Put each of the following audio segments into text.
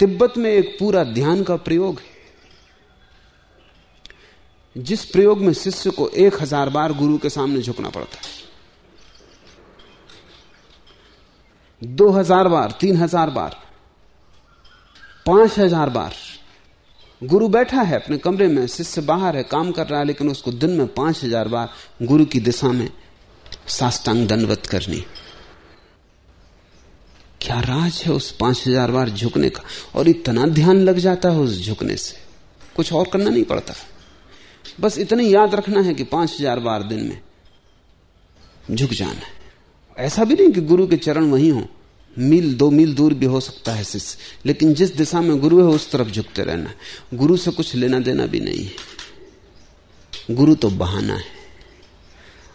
तिब्बत में एक पूरा ध्यान का प्रयोग है। जिस प्रयोग में शिष्य को एक हज़ार बार गुरु के सामने झुकना पड़ता है, दो हज़ार बार, तीन हज़ार बार, पाँच हज़ार बार गुरु बैठा है अपने कमरे में, शिष्य बाहर है, काम कर रहा है, लेकिन उसको दिन में पाँच हज़ार बार गुरु की दिशा में साष्टांग दंडवत करनी क्या राज है उस पाँच हज़ार बार झुकने का? और इतना ध्यान लग जाता है उस झुकने से। कुछ और करना नहीं पड़ता। बस इतनी याद रखना है कि पाँच हज़ार बार दिन में झुक जाना है। ऐसा भी नहीं कि गुरु के चरण वहीं हो। मील, दो मील दूर भी हो सकता है शिष्य। लेकिन जिस दिशा में गुरु है, उस तरफ़ झुकते रहना गुरु से कुछ लेना देना भी नहीं है। गुरु तो बहाना है।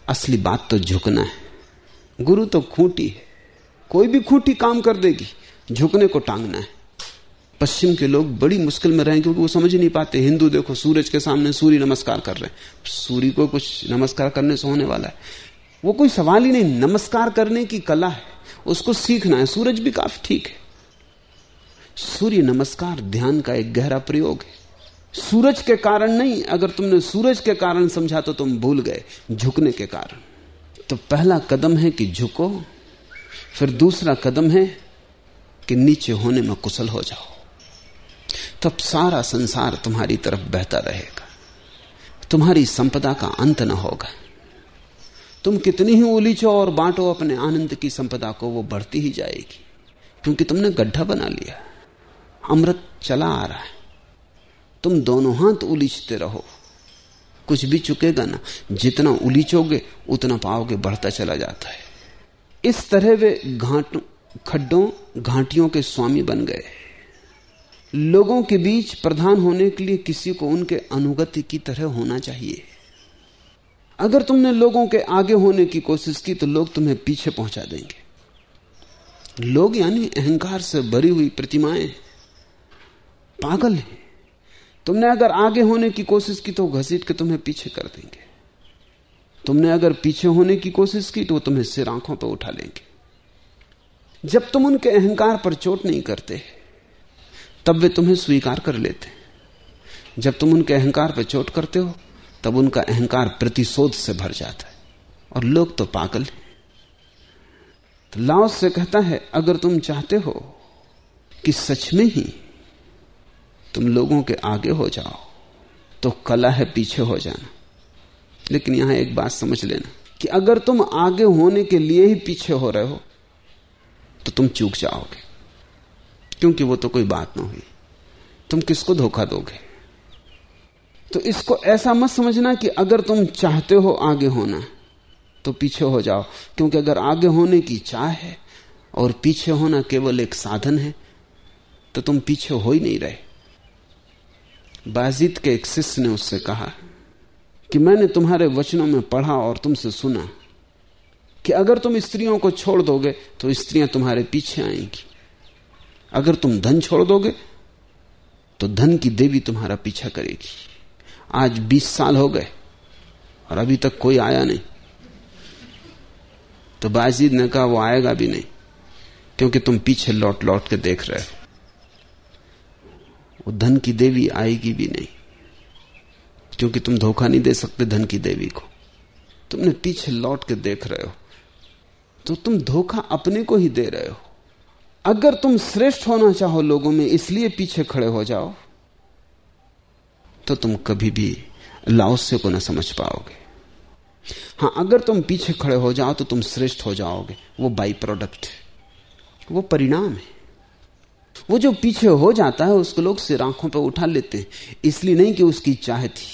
असली बात तो झुकना है। गुरु तो खूंटी है। कोई भी खूंटी काम कर देगी। झुकने को टांगना है। पश्चिम के लोग बड़ी मुश्किल में रहे क्योंकि वो समझ नहीं पाते। हिंदू देखो, सूरज के सामने सूर्य नमस्कार कर रहे हैं। सूर्य को कुछ नमस्कार करने से होने वाला है। वो कोई सवाल ही नहीं, नमस्कार करने की कला है। उसको सीखना है। सूरज भी काफ़ी ठीक है। सूर्य नमस्कार ध्यान का एक गहरा प्रयोग है। सूरज के कारण नहीं, अगर तुमने सूरज के कारण समझा तो तुम भूल गए, झुकने के कारण। तो पहला कदम है कि झुको फिर दूसरा कदम है कि नीचे होने में कुशल हो जाओ। तब सारा संसार तुम्हारी तरफ़ बहता रहेगा। तुम्हारी संपदा का अंत न होगा। तुम कितनी ही उलीचो और बांटो अपने आनंद की संपदा को, वो बढ़ती ही जाएगी। क्योंकि तुमने गड्ढा बना लिया। अमृत चला आ रहा है। तुम दोनों हाथ उलीचते रहो। कुछ भी चुकेगा ना। जितना उलीचोगे, उतना पाओगे, बढ़ता चला जाता है। इस तरह वे घाट, खड्डों, घाटियों के स्वामी बन गए। लोगों के बीच प्रधान होने के लिए किसी को उनके अनुगति की तरह होना चाहिए। अगर तुमने लोगों के आगे होने की कोशिश की तो लोग तुम्हें पीछे पहुँचा देंगे। लोग यानी अहंकार से भरी हुई प्रतिमाएँ। पागल हैं। तुमने अगर आगे होने की कोशिश की तो घसीट के तुम्हें पीछे कर देंगे। तुमने अगर पीछे होने की कोशिश की तो तुम्हें सिर आँखों पर उठा लेंगे। जब तुम उनके अहंकार पर चोट नहीं करते, तब वे तुम्हें स्वीकार कर लेते। जब तुम उनके अहंकार पर चोट करते हो, तब उनका अहंकार प्रतिशोध से भर जाता है और लोग तो पागल हैं। तो लाओस से कहता है, अगर तुम चाहते हो कि सच में ही तुम लोगों के आगे हो जाओ तो कला है पीछे हो जाना। लेकिन यहाँ एक बात समझ लेना कि अगर तुम आगे होने के लिए ही पीछे हो रहे हो तो तुम चूक जाओगे, क्योंकि वो तो कोई बात ना हुई। तुम किसको धोखा दोगे? तो इसको ऐसा मत समझना कि अगर तुम चाहते हो आगे होना तो पीछे हो जाओ, क्योंकि अगर आगे होने की चाह है और पीछे होना केवल एक साधन है तो तुम पीछे हो ही नहीं रहे। बाजिद के एक शिष्य ने उससे कहा कि मैंने तुम्हारे वचनों में पढ़ा और तुमसे सुना कि अगर तुम स्त्रियों को छोड़ दोगे तो स्त्रियाँ तुम्हारे पीछे आएँगी। अगर तुम धन छोड़ दोगे तो धन की देवी तुम्हारा पीछा करेगी। आज बीस साल हो गए, और अभी तक कोई आया नहीं। तो बाजीद ने कहा, वो आएगा भी नहीं, क्योंकि तुम पीछे लौट लौट के देख रहे हो। वो धन की देवी आएगी भी नहीं। क्योंकि तुम धोखा नहीं दे सकते धन की देवी को। तुमने पीछे लौट के देख रहे हो। तो तुम धोखा अपने को ही दे रहे हो। अगर तुम श्रेष्ठ होना चाहो लोगों में, इसलिए पीछे खड़े हो जाओ तो तुम कभी भी लाओस्य को ना समझ पाओगे। हाँ, अगर तुम पीछे खड़े हो जाओ तो तुम श्रेष्ठ हो जाओगे। वो बाई प्रोडक्ट है। वो परिणाम है। वो जो पीछे हो जाता है, उसको लोग सिर आँखों पर उठा लेते हैं। इसलिए नहीं कि उसकी चाह थी।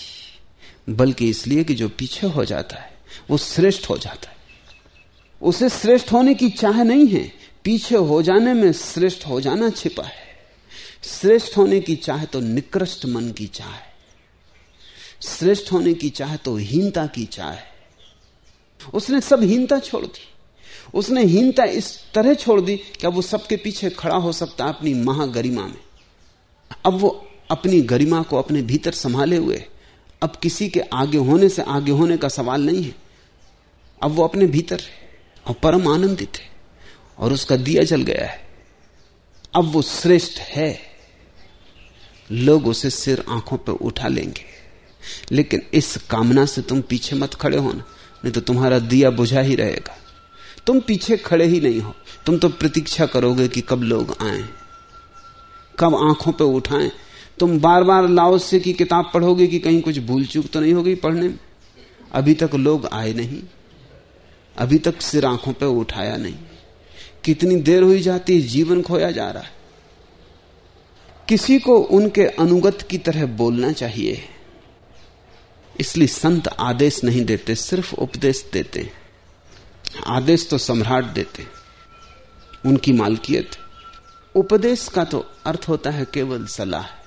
बल्कि इसलिए कि जो पीछे हो जाता है, वो श्रेष्ठ हो जाता है। उसे श्रेष्ठ होने की चाह नहीं है। पीछे हो जाने में श्रेष्ठ हो जाना छिपा है। श्रेष्ठ होने की चाह तो निकृष्ट मन की चाह है। श्रेष्ठ होने की चाह तो हीनता की चाह है। उसने सब हीनता छोड़ दी। उसने हीनता इस तरह छोड़ दी कि अब वो सबके पीछे खड़ा हो सकता अपनी महागरिमा में। अब वो अपनी गरिमा को अपने भीतर संभाले हुए अब किसी के आगे होने से आगे होने का सवाल नहीं है। अब वो अपने भीतर है और परम आनंदित है और उसका दिया जल गया है। अब वो श्रेष्ठ है। लोग उसे सिर आँखों पर उठा लेंगे। लेकिन इस कामना से तुम पीछे मत खड़े होना, नहीं तो तुम्हारा दिया बुझा ही रहेगा। तुम पीछे खड़े ही नहीं हो। तुम तो प्रतीक्षा करोगे कि कब लोग आए, कब आँखों पर उठाएँ तुम बार बार लाओसे की किताब पढ़ोगे कि कहीं कुछ भूल चूक तो नहीं होगी पढ़ने में? अभी तक लोग आए नहीं। अभी तक सिर आँखों पर उठाया नहीं। कितनी देर हुई जाती है, जीवन खोया जा रहा है। किसी को उनके अनुगत की तरह बोलना चाहिए। इसलिए संत आदेश नहीं देते, सिर्फ़ उपदेश देते आदेश तो सम्राट देते उनकी मालकियत। उपदेश का तो अर्थ होता है केवल सलाह।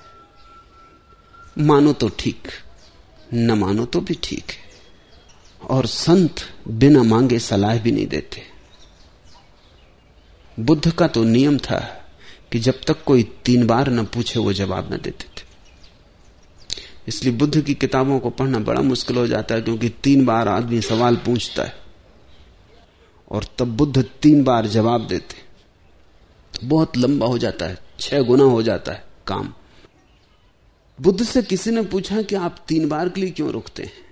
मानो तो ठीक, न मानो तो भी ठीक है। और संत बिना मांगे सलाह भी नहीं देते। बुद्ध का तो नियम था कि जब तक कोई तीन बार न पूछे, वो जवाब न देते थे। इसलिए बुद्ध की किताबों को पढ़ना बड़ा मुश्किल हो जाता है, क्योंकि तीन बार आदमी सवाल पूछता है, और तब बुद्ध तीन बार जवाब देते। तो बहुत लंबा हो जाता है, छह गुना हो जाता है काम। बुद्ध से किसी ने पूछा कि आप तीन बार के लिए क्यों रुकते हैं?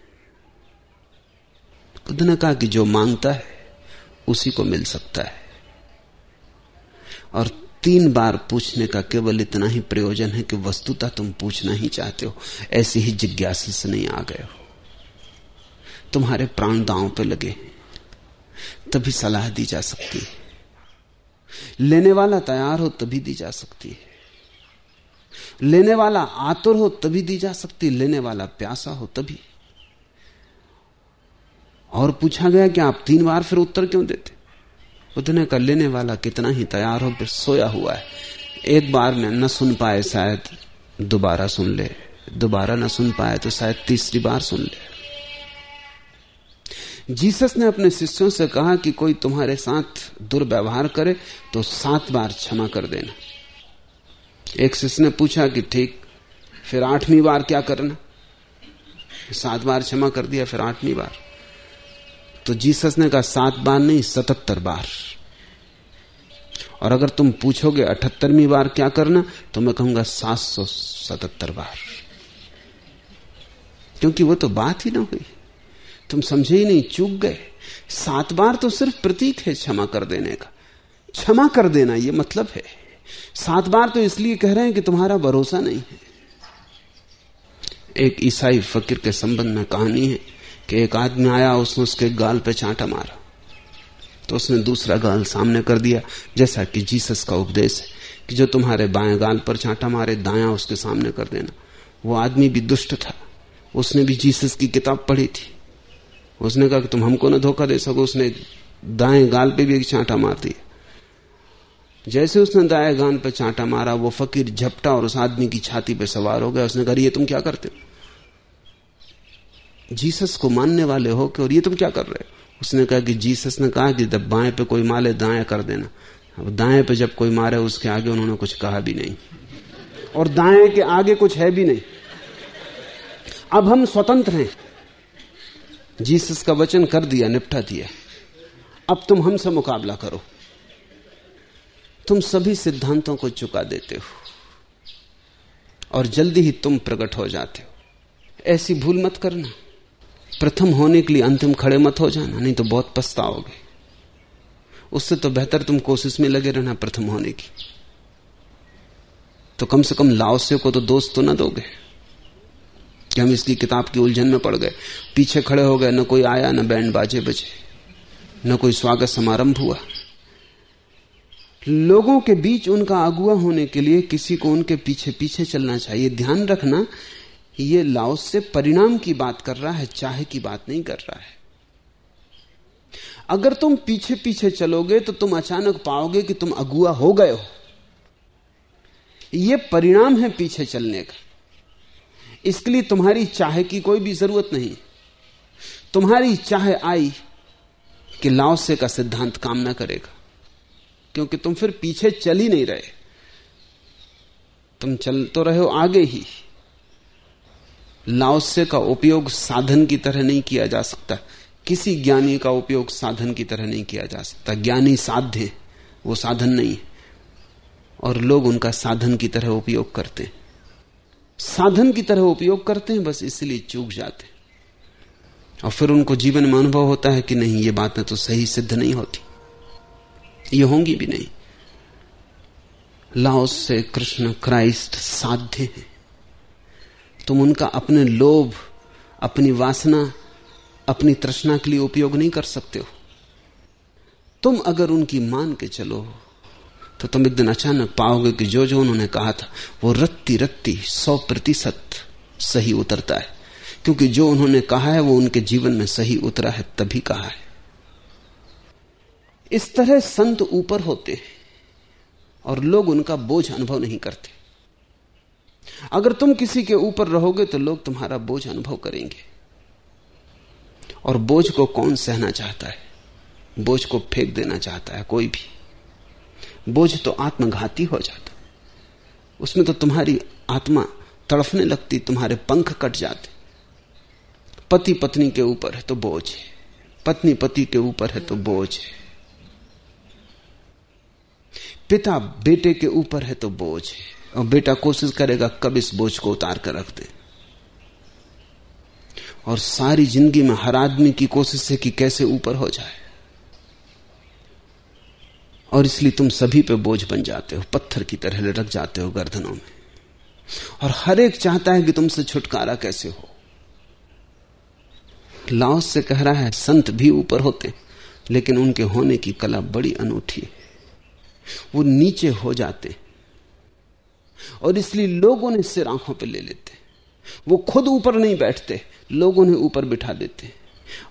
बुद्ध ने कहा कि जो माँगता है, उसी को मिल सकता है। और तीन बार पूछने का केवल इतना ही प्रयोजन है कि वस्तुता तुम पूछना ही चाहते हो। ऐसी ही जिज्ञासा से नहीं आ गए हो। तुम्हारे प्राण दांव पे लगे तभी सलाह दी जा सकती है। लेने वाला तैयार हो तभी दी जा सकती है। लेने वाला आतुर हो तभी दी जा सकती, लेने वाला प्यासा हो तभी। और पूछा गया कि आप तीन बार फिर उत्तर क्यों देते? उतने का लेने वाला कितना ही तैयार हो, फिर सोया हुआ है। एक बार में न सुन पाए शायद दोबारा सुन ले, दोबारा न सुन पाए तो शायद तीसरी बार सुन ले। जीसस ने अपने शिष्यों से कहा कि कोई तुम्हारे साथ दुर्व्यवहार करे तो सात बार क्षमा कर देना। एक शिष्य ने पूछा कि ठीक, फिर आठवीं बार क्या करना? सात बार क्षमा कर दिया, फिर आठवीं बार। तो जीसस ने कहा, सात बार नहीं, सतहत्तर बार। और अगर तुम पूछोगे अठहत्तरवीं बार क्या करना तो मैं कहूँगा सात सौ सतहत्तर बार। क्योंकि वो तो बात ही ना हुई। तुम समझे ही नहीं, चूक गए। सात बार तो सिर्फ़ प्रतीक है क्षमा कर देने का। क्षमा कर देना, ये मतलब है। सात बार तो इसलिए कह रहे हैं कि तुम्हारा भरोसा नहीं है। एक ईसाई फकीर के संबंध में कहानी है कि एक आदमी आया, उसने उसके गाल पे चांटा मारा। तो उसने दूसरा गाल सामने कर दिया, जैसा कि जीसस का उपदेश है कि जो तुम्हारे बाएँ गाल पर चांटा मारे, दाया उसके सामने कर देना। वो आदमी भी दुष्ट था। उसने भी जीसस की किताब पढ़ी थी। उसने कहा कि तुम हमको ना धोखा दे सको, उसने दाएँ गाल पे भी एक चांटा मार दिया। जैसे उसने दाएँ गान पर चांटा मारा, वो फकीर झपटा और उस आदमी की छाती पर सवार हो गया। उसने कहा, ये तुम क्या करते हो? जीसस को मानने वाले हो कि, और ये तुम क्या कर रहे हो? उसने कहा कि जीसस ने कहा कि, जब बाएँ पे कोई मारे दाएँ कर देना। अब दाएँ पे जब कोई मारे, उसके आगे उन्होंने कुछ कहा भी नहीं। और दाएँ के आगे कुछ है भी नहीं। अब हम स्वतंत्र हैं। जीसस का वचन कर दिया, निपटा दिया। अब तुम हमसे मुकाबला करो। तुम सभी सिद्धांतों को चुका देते हो और जल्दी ही तुम प्रकट हो जाते हो। ऐसी भूल मत करना। प्रथम होने के लिए अंतिम खड़े मत हो जाना, नहीं तो बहुत पछताओगे। उससे तो बेहतर तुम कोशिश में लगे रहना प्रथम होने की। तो कम से कम लाओसे को तो दोस्त तो ना दोगे कि हम इसकी किताब की उलझन में पड़ गए। पीछे खड़े हो गए, न कोई आया, न बैंड बाजे बजे, न कोई स्वागत समारंभ हुआ। लोगों के बीच उनका अगुआ होने के लिए किसी को उनके पीछे पीछे चलना चाहिए। ध्यान रखना, ये लाओस से परिणाम की बात कर रहा है, चाहे की बात नहीं कर रहा है। अगर तुम पीछे पीछे चलोगे तो तुम अचानक पाओगे कि तुम अगुआ हो गए हो। यह परिणाम है पीछे चलने का। इसके लिए तुम्हारी चाहे की कोई भी ज़रूरत नहीं। तुम्हारी चाहे आई कि लाओसे का सिद्धांत काम ना करेगा। क्योंकि तुम फिर पीछे चल ही नहीं रहे। तुम चल तो रहे हो आगे ही। लाओस्य का उपयोग साधन की तरह नहीं किया जा सकता। किसी ज्ञानी का उपयोग साधन की तरह नहीं किया जा सकता। ज्ञानी साध्य वो साधन नहीं है। और लोग उनका साधन की तरह उपयोग करते हैं। साधन की तरह उपयोग करते हैं, बस इसलिए चूक जाते और फिर उनको जीवन में अनुभव होता है कि नहीं, ये बातें तो सही सिद्ध नहीं होती। ये होंगी भी नहीं। लाओस से कृष्ण क्राइस्ट साध्य है। तुम उनका अपने लोभ, अपनी वासना, अपनी तृष्णा के लिए उपयोग नहीं कर सकते हो। तुम अगर उनकी मान के चलो तो तुम एक दिन अचानक पाओगे कि जो जो उन्होंने कहा था, वो रत्ती रत्ती सौ प्रतिशत सही उतरता है। क्योंकि जो उन्होंने कहा है, वो उनके जीवन में सही उतरा है, तभी कहा है। इस तरह संत ऊपर होते हैं और लोग उनका बोझ अनुभव नहीं करते। अगर तुम किसी के ऊपर रहोगे तो लोग तुम्हारा बोझ अनुभव करेंगे। और बोझ को कौन सहना चाहता है? बोझ को फेंक देना चाहता है कोई भी। बोझ तो आत्मघाती हो जाता। उसमें तो तुम्हारी आत्मा तड़फने लगती, तुम्हारे पंख कट जाते। पति पत्नी के ऊपर है तो बोझ है। पत्नी पति के ऊपर है तो बोझ है। पिता बेटे के ऊपर है तो बोझ है। और बेटा कोशिश करेगा, कब इस बोझ को उतार कर रख दे। और सारी ज़िंदगी में हर आदमी की कोशिश है कि कैसे ऊपर हो जाए। और इसलिए तुम सभी पे बोझ बन जाते हो, पत्थर की तरह लटक जाते हो गर्दनों में। और हर एक चाहता है कि तुमसे छुटकारा कैसे हो। लाओस से कह रहा है, संत भी ऊपर होते, लेकिन उनके होने की कला बड़ी अनूठी है। वो नीचे हो जाते और इसलिए लोग उन्हें सिर आँखों पर ले लेते। वो खुद ऊपर नहीं बैठते, लोग उन्हें ऊपर बिठा देते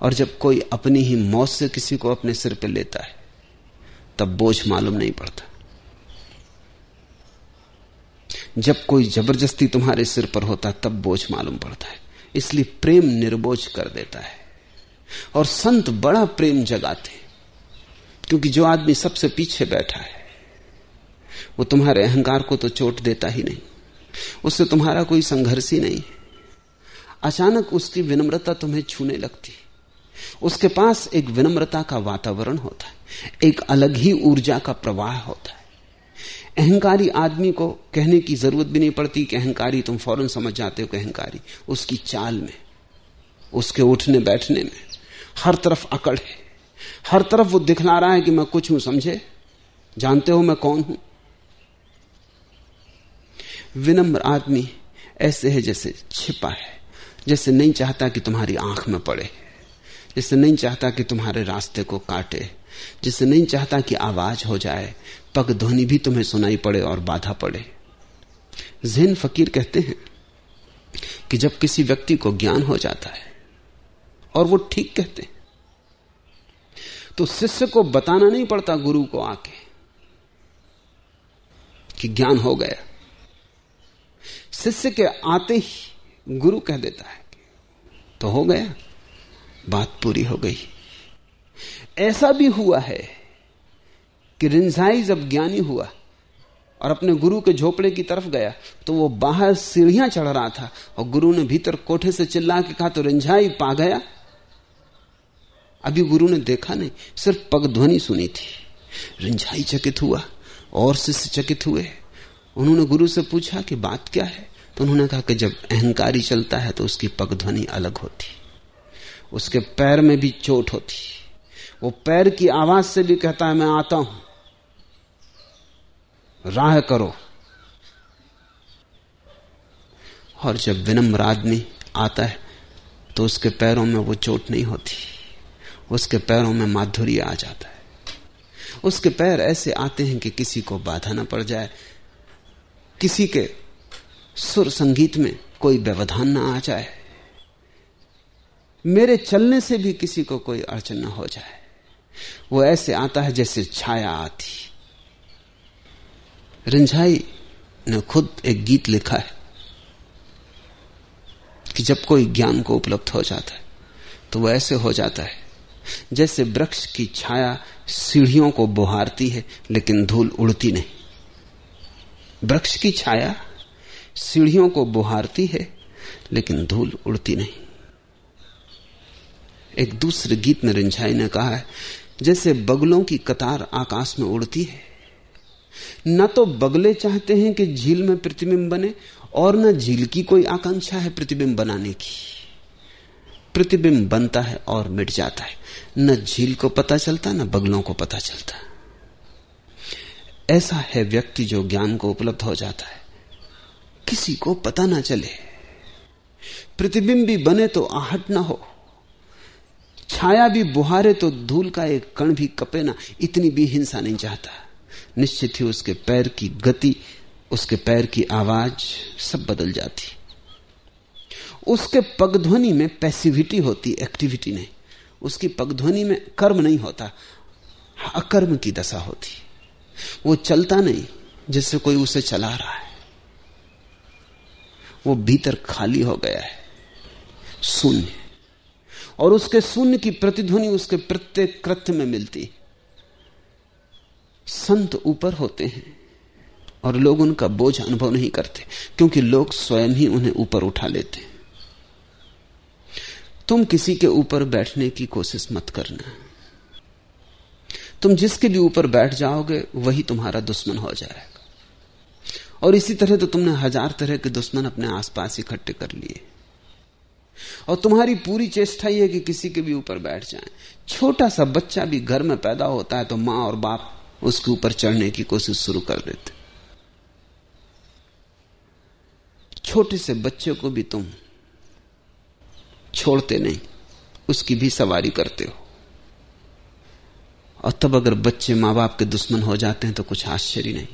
और जब कोई अपनी ही मौत से किसी को अपने सिर पर लेता है, तब बोझ मालूम नहीं पड़ता। जब कोई ज़बरदस्ती तुम्हारे सिर पर होता, तब बोझ मालूम पड़ता है। इसलिए प्रेम निर्बोझ कर देता है। और संत बड़ा प्रेम जगाते क्योंकि जो आदमी सबसे पीछे बैठा है वो तुम्हारे अहंकार को तो चोट देता ही नहीं। उससे तुम्हारा कोई संघर्ष ही नहीं। अचानक उसकी विनम्रता तुम्हें छूने लगती। उसके पास एक विनम्रता का वातावरण होता है, एक अलग ही ऊर्जा का प्रवाह होता है। अहंकारी आदमी को कहने की ज़रूरत भी नहीं पड़ती कि अहंकारी, तुम फ़ौरन समझ जाते हो कि अहंकारी। उसकी चाल में, उसके उठने बैठने में हर तरफ़ अकड़ है। हर तरफ़ वो दिखला रहा है कि मैं कुछ हूँ, समझे? जानते हो मैं कौन हूँ? विनम्र आदमी ऐसे है जैसे छिपा है, जैसे नहीं चाहता कि तुम्हारी आँख में पड़े, जैसे नहीं चाहता कि तुम्हारे रास्ते को काटे, जिसे नहीं चाहता कि आवाज़ हो जाए, पग ध्वनि भी तुम्हें सुनाई पड़े और बाधा पड़े। जैन फकीर कहते हैं कि जब किसी व्यक्ति को ज्ञान हो जाता है, और वो ठीक कहते हैं तो शिष्य को बताना नहीं पड़ता गुरु को आके कि ज्ञान हो गया। शिष्य के आते ही गुरु कह देता है तो हो गया, बात पूरी हो गई। ऐसा भी हुआ है कि रिंझाई जब ज्ञानी हुआ और अपने गुरु के झोपड़े की तरफ़ गया तो वो बाहर सीढ़ियाँ चढ़ रहा था और गुरु ने भीतर कोठे से चिल्ला के कहा तो रिंझाई पा गया। अभी गुरु ने देखा नहीं, सिर्फ़ पग ध्वनि सुनी थी। रिंझाई चकित हुआ और शिष्य चकित हुए। उन्होंने गुरु से पूछा कि बात क्या है? तो उन्होंने कहा कि जब अहंकारी चलता है तो उसकी पगध्वनि अलग होती, उसके पैर में भी चोट होती। वो पैर की आवाज़ से भी कहता है, मैं आता हूँ। राह करो। और जब विनम्र आदमी आता है तो उसके पैरों में वो चोट नहीं होती। उसके पैरों में माधुर्य आ जाता है। उसके पैर ऐसे आते हैं कि किसी को बाधा ना पड़ जाए। किसी के सुर संगीत में कोई व्यवधान ना आ जाए। मेरे चलने से भी किसी को कोई अड़चन ना हो जाए। वो ऐसे आता है जैसे छाया आती। रिंझाई ने खुद एक गीत लिखा है कि जब कोई ज्ञान को उपलब्ध हो जाता है तो वह ऐसे हो जाता है जैसे वृक्ष की छाया सीढ़ियों को बुहारती है, लेकिन धूल उड़ती नहीं। वृक्ष की छाया सीढ़ियों को बुहारती है, लेकिन धूल उड़ती नहीं। एक दूसरे गीत में रिंझाई ने कहा है, जैसे बगलों की कतार आकाश में उड़ती है। न तो बगले चाहते हैं कि झील में प्रतिबिंब बने, और न झील की कोई आकांक्षा है प्रतिबिंब बनाने की। प्रतिबिंब बनता है और मिट जाता है। न झील को पता चलता, न बगलों को पता चलता। ऐसा है व्यक्ति जो ज्ञान को उपलब्ध हो जाता है। किसी को पता ना चले। प्रतिबिंब भी बने तो आहट ना हो। छाया भी बुहारे तो धूल का एक कण भी कपे ना, इतनी भी हिंसा नहीं चाहता। निश्चित ही उसके पैर की गति, उसके पैर की आवाज़ सब बदल जाती। उसके पगध्वनि में पैसिविटी होती एक्टिविटी नहीं। उसकी पगध्वनि में कर्म नहीं होता, अकर्म की दशा होती। वो चलता नहीं, जिससे कोई उसे चला रहा है। वो भीतर खाली हो गया है। शून्य। और उसके शून्य की प्रतिध्वनि उसके प्रत्येक कृत्य में मिलती संत ऊपर होते हैं और लोग उनका बोझ अनुभव नहीं करते, क्योंकि लोग स्वयं ही उन्हें ऊपर उठा लेते हैं। तुम किसी के ऊपर बैठने की कोशिश मत करना। तुम जिसके भी ऊपर बैठ जाओगे, वही तुम्हारा दुश्मन हो जाएगा। और इसी तरह तो तुमने हज़ार तरह के दुश्मन अपने आसपास इकट्ठे कर लिए। और तुम्हारी पूरी चेष्टा यह है कि किसी के भी ऊपर बैठ जाए। छोटा सा बच्चा भी घर में पैदा होता है तो माँ और बाप उसके ऊपर चढ़ने की कोशिश शुरू कर देते छोटे से बच्चे को भी तुम छोड़ते नहीं, उसकी भी सवारी करते हो। और तब अगर बच्चे माँ बाप के दुश्मन हो जाते हैं तो कुछ आश्चर्य नहीं।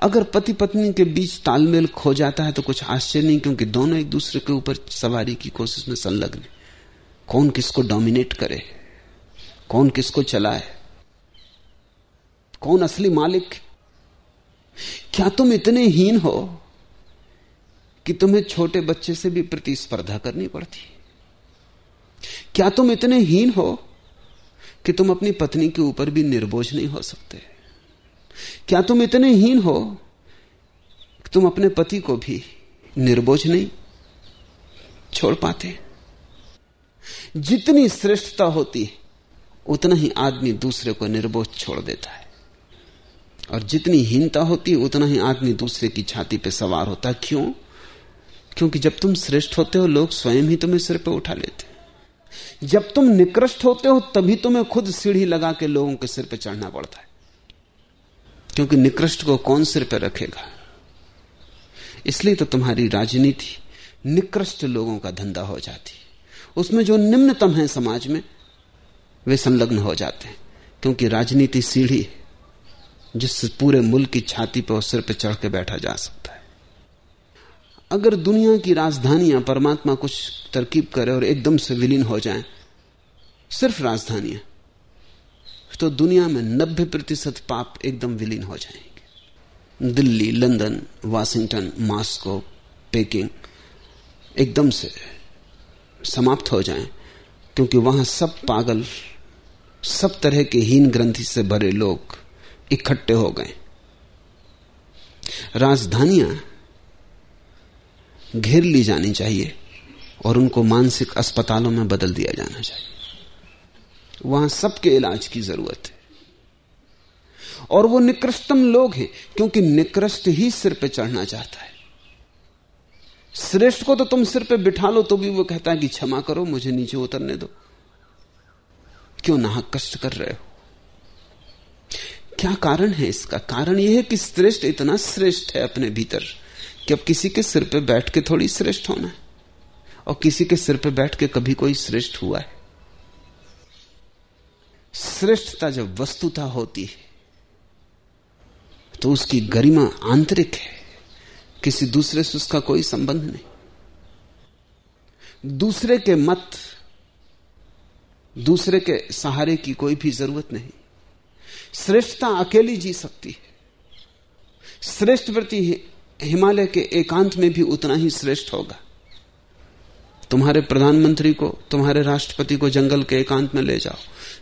अगर पति पत्नी के बीच तालमेल खो जाता है तो कुछ आश्चर्य नहीं, क्योंकि दोनों एक दूसरे के ऊपर सवारी की कोशिश में संलग्न कौन किसको डोमिनेट करे? कौन किसको चलाए? कौन असली मालिक? क्या तुम इतने हीन हो कि तुम्हें छोटे बच्चे से भी प्रतिस्पर्धा करनी पड़ती? क्या तुम इतने हीन हो कि तुम अपनी पत्नी के ऊपर भी निर्बोझ नहीं हो सकते? क्या तुम इतने हीन हो? तुम अपने पति को भी निर्बोझ नहीं छोड़ पाते। जितनी श्रेष्ठता होती है उतना ही आदमी दूसरे को निर्बोझ छोड़ देता है। और जितनी हीनता होती है उतना ही आदमी दूसरे की छाती पे सवार होता। है क्यों? क्योंकि जब तुम श्रेष्ठ होते हो, लोग स्वयं ही तुम्हें सिर पे उठा लेते जब तुम निकृष्ट होते हो, तभी तुम्हें खुद सीढ़ी लगा के लोगों के सिर पे चढ़ना पड़ता है। क्योंकि निकृष्ट को कौन सिर पर रखेगा? इसलिए तो तुम्हारी राजनीति निकृष्ट लोगों का धंधा हो जाती उसमें जो निम्नतम है समाज में वे संलग्न हो जाते हैं क्योंकि राजनीति सीढ़ी जिससे पूरे मुल्क की छाती पर सिर पर चढ़ के बैठा जा सकता है। अगर दुनिया की राजधानियाँ परमात्मा कुछ तरकीब करे और एकदम से विलीन हो जाएँ, सिर्फ़ राजधानियाँ तो दुनिया में नब्बे प्रतिशत पाप एकदम विलीन हो जाएँगे। Delhi, London, Washington, Moscow, Peking एकदम से समाप्त हो जाएँ, क्योंकि वहाँ सब पागल, सब तरह के हीन ग्रंथि से भरे लोग इकट्ठे हो गए। राजधानियाँ घेर ली जानी चाहिए और उनको मानसिक अस्पतालों में बदल दिया जाना चाहिए। वहाँ सबके इलाज की ज़रूरत है। और वो निकृष्टतम लोग हैं, क्योंकि निकृष्ट ही सिर पे चढ़ना चाहता है। श्रेष्ठ को तो तुम सिर पे बिठा लो तो भी वो कहता है कि क्षमा करो, मुझे नीचे उतरने दो। क्यों नाहक कष्ट कर रहे हो? क्या कारण है इसका? कारण यह है कि श्रेष्ठ इतना श्रेष्ठ है अपने भीतर, कि अब किसी के सिर पे बैठ के थोड़ी श्रेष्ठ होना है। और किसी के सिर पे बैठ के कभी कोई श्रेष्ठ हुआ है। श्रेष्ठता जब वस्तुता होती है तो उसकी गरिमा आंतरिक है। किसी दूसरे से उसका कोई संबंध नहीं। दूसरे के मत, दूसरे के सहारे की कोई भी ज़रूरत नहीं। श्रेष्ठता अकेली जी सकती है। श्रेष्ठ व्यक्ति हिमालय के एकांत में भी उतना ही श्रेष्ठ होगा। तुम्हारे प्रधानमंत्री को, तुम्हारे राष्ट्रपति को जंगल के एकांत में ले जाओ।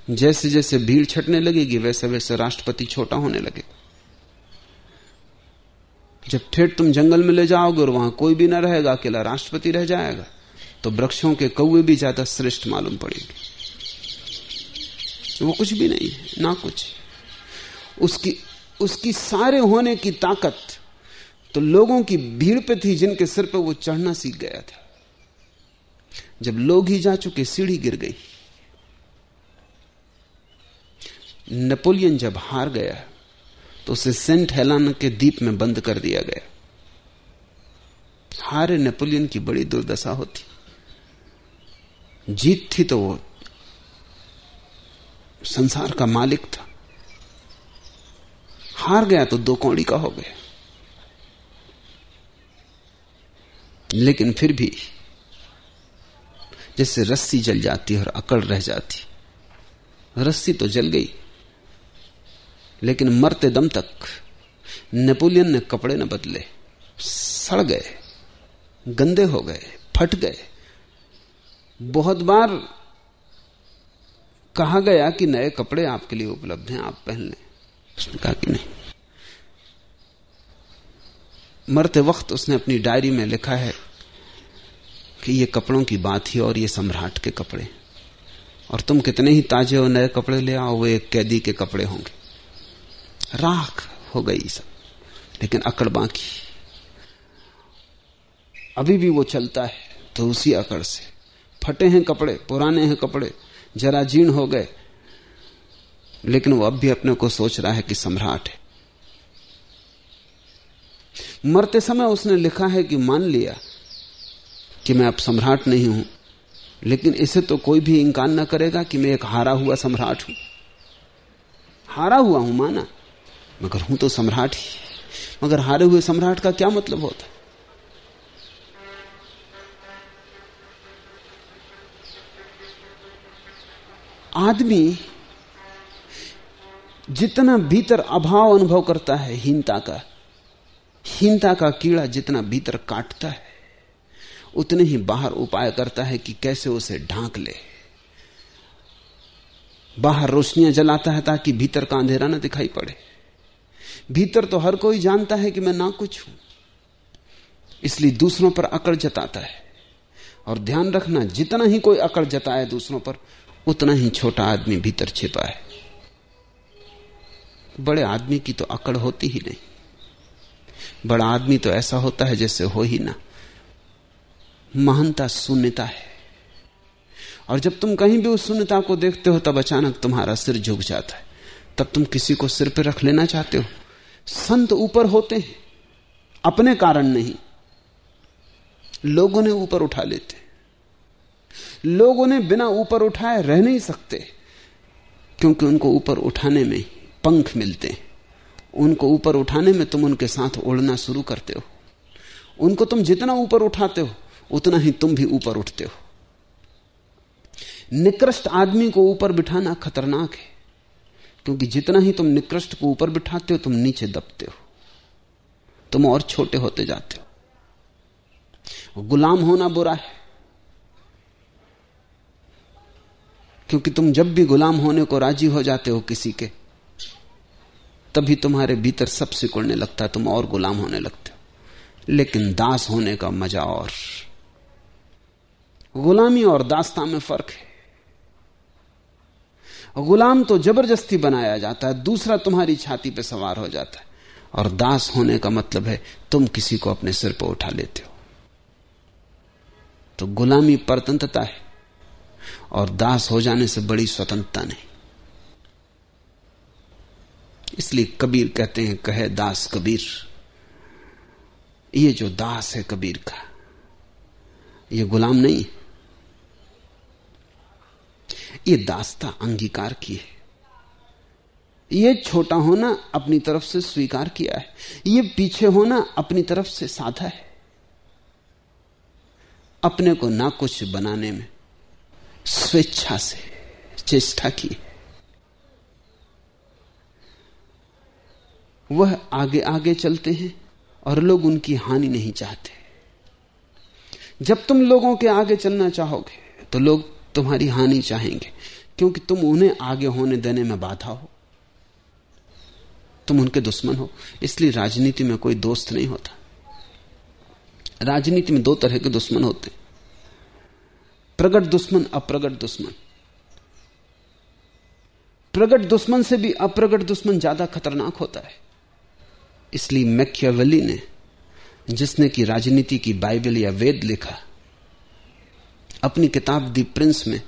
जैसे जैसे भीड़ छटने लगेगी, वैसे वैसे राष्ट्रपति छोटा होने लगेगा जब ठेठ तुम जंगल में ले जाओगे और वहाँ कोई भी ना रहेगा, अकेला राष्ट्रपति रह जाएगा तो वृक्षों के कौए भी ज़्यादा श्रेष्ठ मालूम पड़ेंगे। वो कुछ भी नहीं है, ना कुछ। उसकी उसकी सारे होने की ताकत तो लोगों की भीड़ पे थी, जिनके सिर पे वो चढ़ना सीख गया था। जब लोग ही जा चुके, सीढ़ी गिर गई। नेपोलियन जब हार गया तो उसे सेंट हेलाना के द्वीप में बंद कर दिया गया। हारे नेपोलियन की बड़ी दुर्दशा होती। जीत थी तो वो संसार का मालिक था। हार गया तो दो कौड़ी का हो गया। लेकिन फिर भी जैसे रस्सी जल जाती है और अकड़ रह जाती। रस्सी तो जल गई। लेकिन मरते दम तक नेपोलियन ने कपड़े न बदले, सड़ गए, गंदे हो गए, फट गए। बहुत बार कहा गया कि नए कपड़े आपके लिए उपलब्ध हैं, आप पहन लें। उसने कहा कि नहीं। मरते वक्त उसने अपनी डायरी में लिखा है कि ये कपड़ों की बात ही और ये सम्राट के कपड़े। और तुम कितने ही ताजे और नए कपड़े ले आओ, वो एक कैदी के कपड़े होंगे। राख हो गई सब। लेकिन अकड़ बाकी। अभी भी वो चलता है तो उसी अकड़ से। फटे हैं कपड़े, पुराने हैं कपड़े, जरा जीर्ण हो गए। लेकिन वो अब भी अपने को सोच रहा है कि सम्राट है। मरते समय उसने लिखा है कि मान लिया कि मैं अब सम्राट नहीं हूँ। लेकिन इसे तो कोई भी इंकार ना करेगा कि मैं एक हारा हुआ सम्राट हूँ। हारा हुआ हूँ, माना। मगर हूँ तो सम्राट ही। मगर हारे हुए सम्राट का क्या मतलब होता? आदमी जितना भीतर अभाव अनुभव करता है, हीनता का हीनता का कीड़ा जितना भीतर काटता है, उतने ही बाहर उपाय करता है कि कैसे उसे ढांक ले। बाहर रोशनियाँ जलाता है ताकि भीतर का अंधेरा ना दिखाई पड़े। भीतर तो हर कोई जानता है कि मैं ना कुछ हूँ। इसलिए दूसरों पर अकड़ जताता है। और ध्यान रखना, जितना ही कोई अकड़ जताए दूसरों पर, उतना ही छोटा आदमी भीतर छिपा है। बड़े आदमी की तो अकड़ होती ही नहीं। बड़ा आदमी तो ऐसा होता है जैसे हो ही ना। महानता शून्यता है। और जब तुम कहीं भी उस शून्यता को देखते हो, तब अचानक तुम्हारा सिर झुक जाता है। तब तुम किसी को सिर पर रख लेना चाहते हो। संत ऊपर होते हैं, अपने कारण नहीं। लोगों ने ऊपर उठा लेते। लोगों ने बिना ऊपर उठाए रह नहीं सकते, क्योंकि उनको ऊपर उठाने में पंख मिलते हैं। उनको ऊपर उठाने में तुम उनके साथ उड़ना शुरू करते हो। उनको तुम जितना ऊपर उठाते हो, उतना ही तुम भी ऊपर उठते हो। निकृष्ट आदमी को ऊपर बिठाना खतरनाक है। क्योंकि जितना ही तुम निकृष्ट को ऊपर बिठाते हो, तुम नीचे दबते हो। तुम और छोटे होते जाते हो। गुलाम होना बुरा है। क्योंकि तुम जब भी गुलाम होने को राज़ी हो जाते हो किसी के, तभी तुम्हारे भीतर सब सिकुड़ने लगता है, तुम और गुलाम होने लगते हो। लेकिन दास होने का मज़ा और। गुलामी और दास्ता में फ़र्क है। गुलाम तो ज़बरदस्ती बनाया जाता है, दूसरा तुम्हारी छाती पे सवार हो जाता है। और दास होने का मतलब है, तुम किसी को अपने सिर पर उठा लेते हो। तो गुलामी परतंत्रता है, और दास हो जाने से बड़ी स्वतंत्रता नहीं। इसलिए कबीर कहते हैं, कहे दास कबीर। ये जो दास है कबीर का, ये गुलाम नहीं ये दासता अंगीकार की है। ये छोटा होना अपनी तरफ़ से स्वीकार किया है। ये पीछे होना अपनी तरफ़ से साधा है। अपने को ना कुछ बनाने में स्वेच्छा से चेष्टा की वह आगे आगे चलते हैं और लोग उनकी हानि नहीं चाहते। जब तुम लोगों के आगे चलना चाहोगे तो लोग तुम्हारी हानि चाहेंगे, क्योंकि तुम उन्हें आगे होने देने में बाधा हो। तुम उनके दुश्मन हो, इसलिए राजनीति में कोई दोस्त नहीं होता। राजनीति में दो तरह के दुश्मन होते हैं। प्रगट दुश्मन, अप्रगट दुश्मन। प्रगट दुश्मन से भी अप्रगट दुश्मन ज़्यादा खतरनाक होता है। इसलिए मैक्यावली ने, जिसने की राजनीति की बाइबल या वेद लिखा अपनी किताब दी प्रिंस में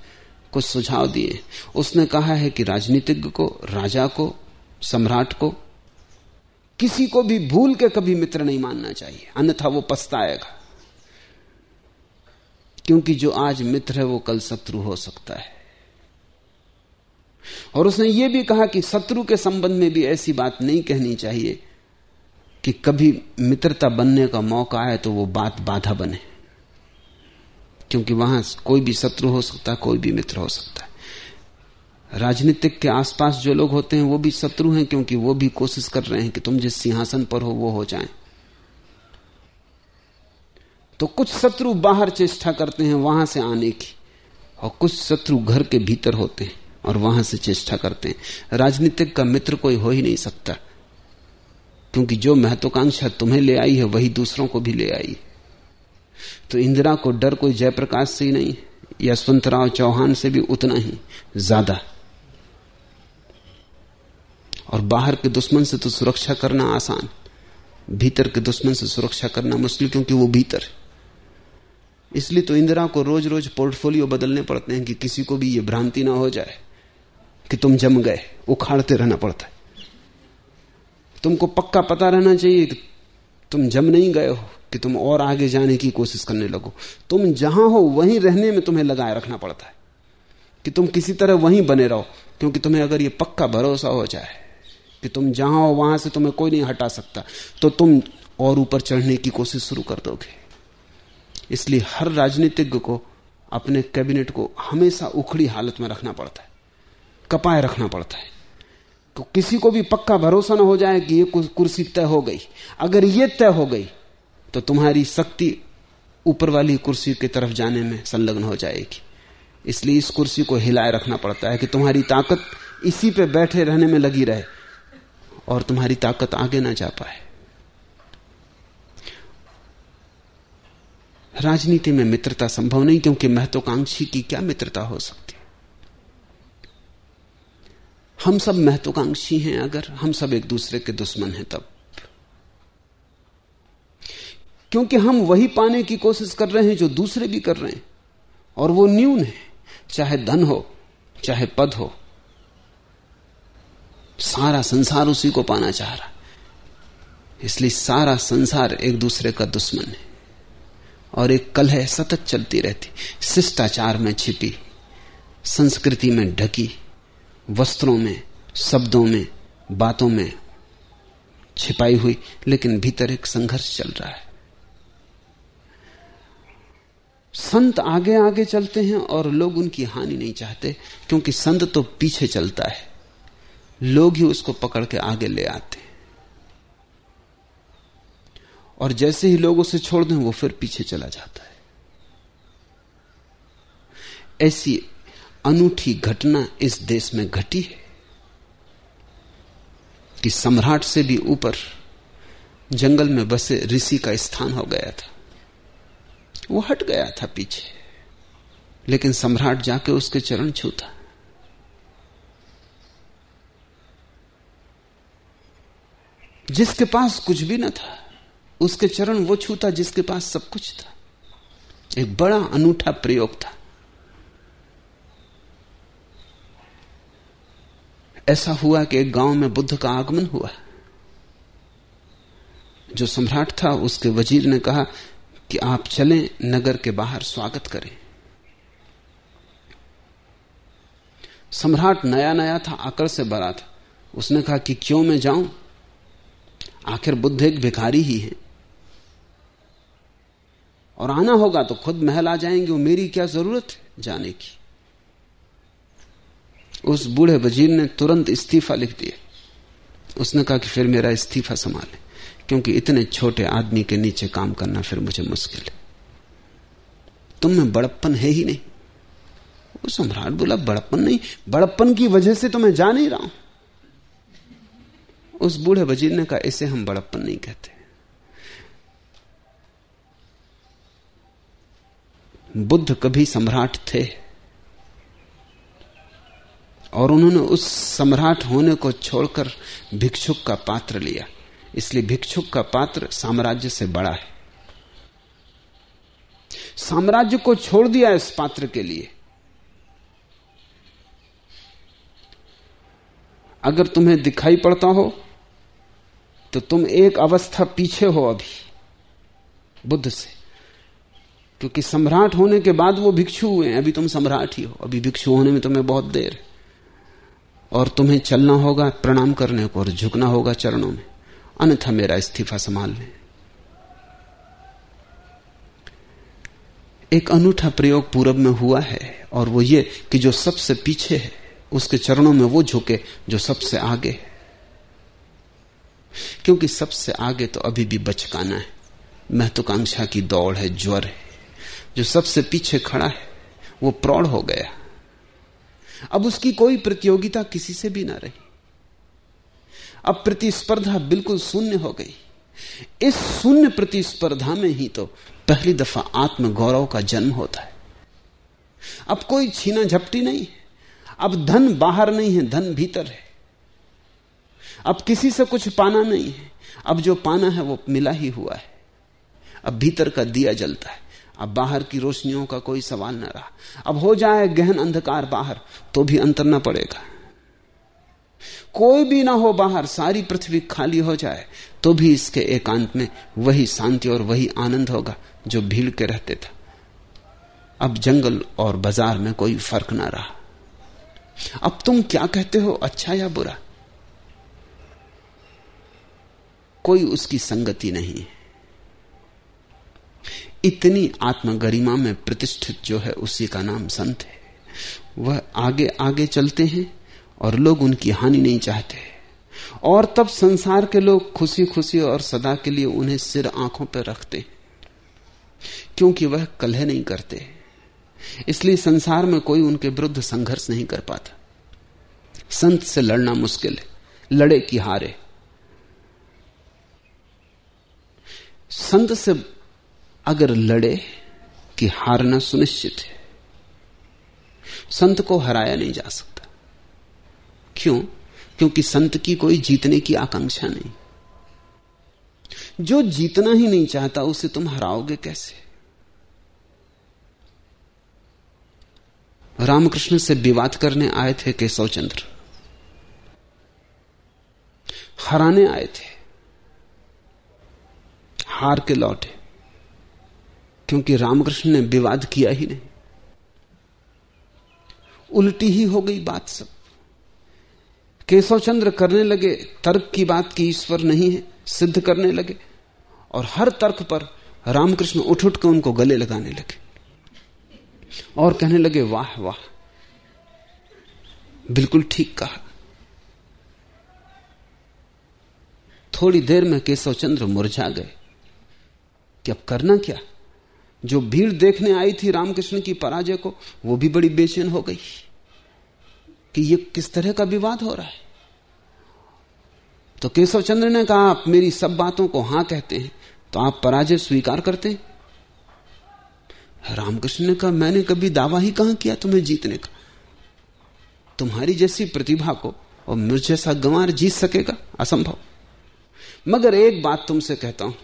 कुछ सुझाव दिए। उसने कहा है कि राजनीतिज्ञ को, राजा को, सम्राट को किसी को भी भूल के कभी मित्र नहीं मानना चाहिए। अन्यथा वो पछताएगा। क्योंकि जो आज मित्र है वो कल शत्रु हो सकता है। और उसने ये भी कहा कि शत्रु के संबंध में भी ऐसी बात नहीं कहनी चाहिए कि कभी मित्रता बनने का मौका आए तो वो बात बाधा बने। क्योंकि वहाँ कोई भी शत्रु हो सकता है, कोई भी मित्र हो सकता है। राजनीतिक के आसपास जो लोग होते हैं, वो भी शत्रु हैं क्योंकि वो भी कोशिश कर रहे हैं कि तुम जिस सिंहासन पर हो, वो हो जाए। तो कुछ शत्रु बाहर चेष्टा करते हैं, वहाँ से आने की। और कुछ शत्रु घर के भीतर होते हैं और वहाँ से चेष्टा करते हैं। राजनीतिक का मित्र कोई हो ही नहीं सकता, क्योंकि जो महत्वाकांक्षा तुम्हें ले आई है, वही दूसरों को भी ले आई तो इंदिरा को डर कोई जयप्रकाश से ही नहीं यशवंतराव चौहान से भी उतना ही ज़्यादा। और बाहर के दुश्मन से तो सुरक्षा करना आसान, भीतर के दुश्मन से सुरक्षा करना मुश्किल क्योंकि वो भीतर इसलिए तो इंदिरा को रोज रोज पोर्टफोलियो बदलने पड़ते हैं कि किसी को भी ये भ्रांति ना हो जाए कि तुम जम गए, उखाड़ते रहना पड़ता है। तुमको पक्का पता रहना चाहिए कि तुम जम नहीं गए हो कि तुम और आगे जाने की कोशिश करने लगो। तुम जहाँ हो, वहीं रहने में तुम्हें लगाए रखना पड़ता है। कि तुम किसी तरह वहीं बने रहो, क्योंकि तुम्हें अगर ये पक्का भरोसा हो जाए कि तुम जहाँ हो, वहाँ से तुम्हें कोई नहीं हटा सकता तो तुम और ऊपर चढ़ने की कोशिश शुरू कर दोगे। इसलिए हर राजनीतिज्ञ को, अपने कैबिनेट को हमेशा उखड़ी हालत में रखना पड़ता है, कपाए रखना पड़ता है। तो किसी को भी पक्का भरोसा ना हो जाए कि ये कुर्सी तय हो गई। अगर ये तय हो गई तो तुम्हारी शक्ति ऊपर वाली कुर्सी की तरफ़ जाने में संलग्न हो जाएगी। इसलिए इस कुर्सी को हिलाए रखना पड़ता है कि तुम्हारी ताकत इसी पे बैठे रहने में लगी रहे और तुम्हारी ताकत आगे ना जा पाए। राजनीति में मित्रता संभव नहीं, क्योंकि महत्वाकांक्षी की क्या मित्रता हो सकती? हम सब महत्वाकांक्षी हैं अगर हम सब एक दूसरे के दुश्मन हैं तब। क्योंकि हम वही पाने की कोशिश कर रहे हैं जो दूसरे भी कर रहे हैं। और वो न्यून है, चाहे धन हो, चाहे पद हो। सारा संसार उसी को पाना चाह रहा इसलिए सारा संसार एक दूसरे का दुश्मन है। और एक कलह सतत चलती रहती, शिष्टाचार में छिपी, संस्कृति में ढकी वस्त्रों में, शब्दों में, बातों में छिपाई हुई, लेकिन भीतर एक संघर्ष चल रहा है। संत आगे आगे चलते हैं और लोग उनकी हानि नहीं चाहते, क्योंकि संत तो पीछे चलता है। लोग ही उसको पकड़ के आगे ले आते हैं। और जैसे ही लोग उसे छोड़ दें, वो फिर पीछे चला जाता है। ऐसी अनूठी घटना इस देश में घटी है कि सम्राट से भी ऊपर जंगल में बसे ऋषि का स्थान हो गया था। वो हट गया था पीछे, लेकिन सम्राट जाके उसके चरण छूता। जिसके पास कुछ भी न था, उसके चरण वो छूता जिसके पास सब कुछ था। एक बड़ा अनूठा प्रयोग था। ऐसा हुआ कि एक गाँव में बुद्ध का आगमन हुआ। जो सम्राट था, उसके वज़ीर ने कहा कि आप चलें, नगर के बाहर स्वागत करें। सम्राट नया नया था आकर से भरा था। उसने कहा कि क्यों मैं जाऊँ? आखिर बुद्ध एक भिखारी ही है। और आना होगा तो खुद महल आ जाएँगे, वो मेरी क्या ज़रूरत है जाने की? उस बूढ़े वज़ीर ने तुरंत इस्तीफा लिख दिया। उसने कहा कि फिर मेरा इस्तीफा संभाले, क्योंकि इतने छोटे आदमी के नीचे काम करना फिर मुझे मुश्किल है। तुम में बड़प्पन है ही नहीं। वो सम्राट बोला, बड़प्पन नहीं, बड़प्पन की वजह से तो मैं जा नहीं रहा हूँ। उस बूढ़े वज़ीर ने कहा, इसे हम बड़प्पन नहीं कहते। बुद्ध कभी सम्राट थे। और उन्होंने उस सम्राट होने को छोड़कर भिक्षुक का पात्र लिया। इसलिए भिक्षुक का पात्र साम्राज्य से बड़ा है। साम्राज्य को छोड़ दिया इस पात्र के लिए। अगर तुम्हें दिखाई पड़ता हो तो तुम एक अवस्था पीछे हो अभी, बुद्ध से। क्योंकि सम्राट होने के बाद वो भिक्षु हुए अभी तुम सम्राट ही हो। अभी भिक्षु होने में तुम्हें बहुत देर है। और तुम्हें चलना होगा, प्रणाम करने को और झुकना होगा चरणों में। अन्यथा मेरा इस्तीफा संभाल लें। एक अनूठा प्रयोग पूरब में हुआ है, और वो ये कि जो सबसे पीछे है, उसके चरणों में वो झुके जो सबसे आगे है। क्योंकि सबसे आगे तो अभी भी बचकाना है। महत्वाकांक्षा की दौड़ है, ज्वर है। जो सबसे पीछे खड़ा है, वो प्रौढ़ हो गया। अब उसकी कोई प्रतियोगिता किसी से भी ना रही। अब प्रतिस्पर्धा बिल्कुल शून्य हो गई। इस शून्य प्रतिस्पर्धा में ही तो पहली दफ़ा आत्म गौरव का जन्म होता है। अब कोई छीना झपटी नहीं है। अब धन बाहर नहीं है, धन भीतर है। अब किसी से कुछ पाना नहीं है। अब जो पाना है वो मिला ही हुआ है। अब भीतर का दिया जलता है। अब बाहर की रोशनियों का कोई सवाल न रहा। अब हो जाए गहन अंधकार बाहर तो भी अंतर ना पड़ेगा। कोई भी ना हो बाहर, सारी पृथ्वी खाली हो जाए तो भी इसके एकांत में वही शांति और वही आनंद होगा जो भीड़ के रहते था। अब जंगल और बाज़ार में कोई फ़र्क ना रहा। अब तुम क्या कहते हो अच्छा या बुरा? कोई उसकी संगति नहीं है। इतनी आत्मगरिमा में प्रतिष्ठित जो है उसी का नाम संत है। वह आगे आगे चलते हैं और लोग उनकी हानि नहीं चाहते। और तब संसार के लोग खुशी खुशी और सदा के लिए उन्हें सिर आँखों पर रखते क्योंकि वह कलह नहीं करते। इसलिए संसार में कोई उनके विरुद्ध संघर्ष नहीं कर पाता। संत से लड़ना मुश्किल है, लड़े कि हारे संत से अगर लड़े कि हारना सुनिश्चित है। संत को हराया नहीं जा सकता। क्यों? क्योंकि संत की कोई जीतने की आकांक्षा नहीं। जो जीतना ही नहीं चाहता, उसे तुम हराओगे कैसे? रामकृष्ण से विवाद करने आए थे केशव चंद्र हराने आए थे। हार के लौटे। क्योंकि रामकृष्ण ने विवाद किया ही नहीं। उल्टी ही हो गई बात सब। केशव चंद्र करने लगे, तर्क की बात की ईश्वर नहीं है, सिद्ध करने लगे, और हर तर्क पर रामकृष्ण उठ उठ के उनको गले लगाने लगे। और कहने लगे, वाह वाह, बिल्कुल ठीक कहा। थोड़ी देर में केशव चंद्र मुरझा गए। कि अब करना क्या? जो भीड़ देखने आई थी रामकृष्ण की पराजय को, वो भी बड़ी बेचैन हो गई कि ये किस तरह का विवाद हो रहा है। तो केशव चंद्र ने कहा, आप मेरी सब बातों को हाँ कहते हैं तो आप पराजय स्वीकार करते हैं? रामकृष्ण ने कहा, मैंने कभी दावा ही कहाँ किया तुम्हें जीतने का? तुम्हारी जैसी प्रतिभा को और मुझ जैसा गंवार जीत सकेगा? असंभव। मगर एक बात तुमसे कहता हूँ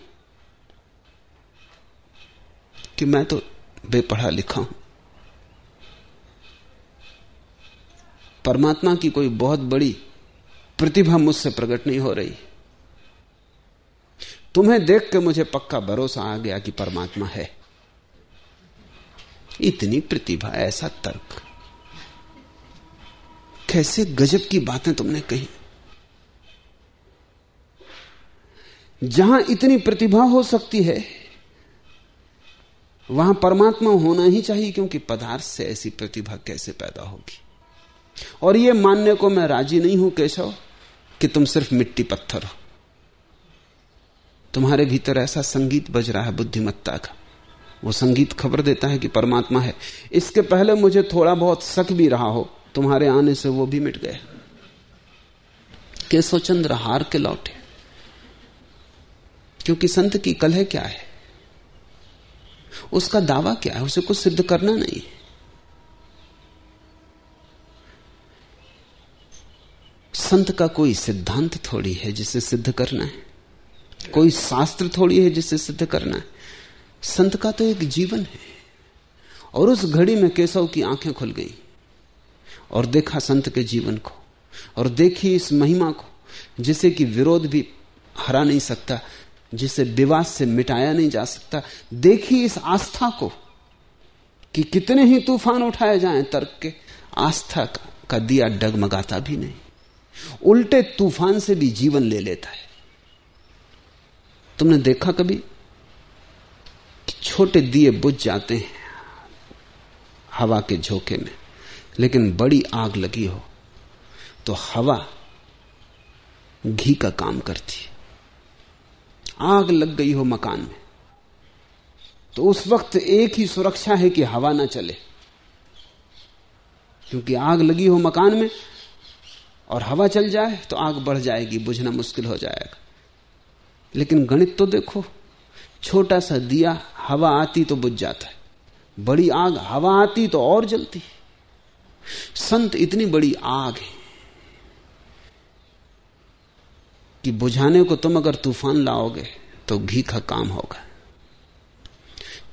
कि मैं तो बेपढ़ा लिखा हूँ। परमात्मा की कोई बहुत बड़ी प्रतिभा मुझसे प्रकट नहीं हो रही। तुम्हें देख के मुझे पक्का भरोसा आ गया कि परमात्मा है। इतनी प्रतिभा, ऐसा तर्क। कैसे गजब की बातें तुमने कही? जहाँ इतनी प्रतिभा हो सकती है वहाँ परमात्मा होना ही चाहिए, क्योंकि पदार्थ से ऐसी प्रतिभा कैसे पैदा होगी? और यह मानने को मैं राज़ी नहीं हूँ, केशव, कि तुम सिर्फ़ मिट्टी पत्थर हो। तुम्हारे भीतर ऐसा संगीत बज रहा है, बुद्धिमत्ता का। वो संगीत खबर देता है कि परमात्मा है। इसके पहले मुझे थोड़ा बहुत शक भी रहा हो, तुम्हारे आने से वो भी मिट गए। केशव चंद्र हार के लौटे। क्योंकि संत की कलह क्या है? उसका दावा क्या है? उसे कुछ सिद्ध करना नहीं संत का कोई सिद्धांत थोड़ी है जिसे सिद्ध करना है। कोई शास्त्र थोड़ी है जिसे सिद्ध करना है। संत का तो एक जीवन है। और उस घड़ी में केशव की आँखें खुल गई। और देखा संत के जीवन को। और देखी इस महिमा को, जिसे कि विरोध भी हरा नहीं सकता। जिसे विवाद से मिटाया नहीं जा सकता। देखी इस आस्था को कि कितने ही तूफ़ान उठाए जाएँ तर्क के, आस्था का दिया डगमगाता भी नहीं। उल्टे तूफ़ान से भी जीवन ले लेता है। तुमने देखा कभी कि छोटे दिए बुझ जाते हैं हवा के झोंके में, लेकिन बड़ी आग लगी हो तो हवा घी का काम करती आग लग गई हो मकान में। तो उस वक्त एक ही सुरक्षा है कि हवा ना चले। क्योंकि आग लगी हो मकान में और हवा चल जाए तो आग बढ़ जाएगी, बुझना मुश्किल हो जाएगा। लेकिन गणित तो देखो, छोटा सा दिया, हवा आती तो बुझ जाता है। बड़ी आग, हवा आती तो और जलती संत इतनी बड़ी आग है। कि बुझाने को तुम अगर तूफ़ान लाओगे तो घी का काम होगा।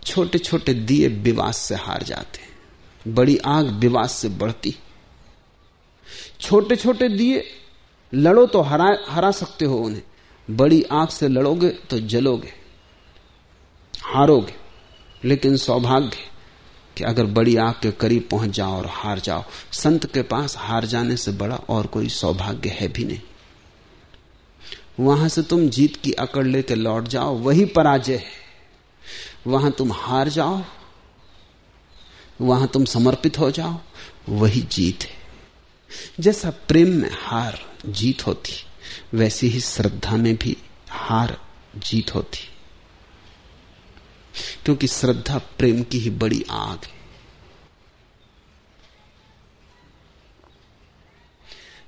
छोटे छोटे दिए विवास से हार जाते बड़ी आग विवास से बढ़ती। छोटे छोटे दिए लड़ो तो हरा हरा सकते हो उन्हें। बड़ी आग से लड़ोगे तो जलोगे, हारोगे। लेकिन सौभाग्य कि अगर बड़ी आग के करीब पहुँच जाओ और हार जाओ, संत के पास हार जाने से बड़ा और कोई सौभाग्य है भी नहीं। वहाँ से तुम जीत की अकड़ लेके लौट जाओ, वही पराजय है। वहाँ तुम हार जाओ, वहाँ तुम समर्पित हो जाओ, वही जीत है। जैसा प्रेम में हार जीत होती, वैसी ही श्रद्धा में भी हार जीत होती। क्योंकि श्रद्धा प्रेम की ही बड़ी आग है।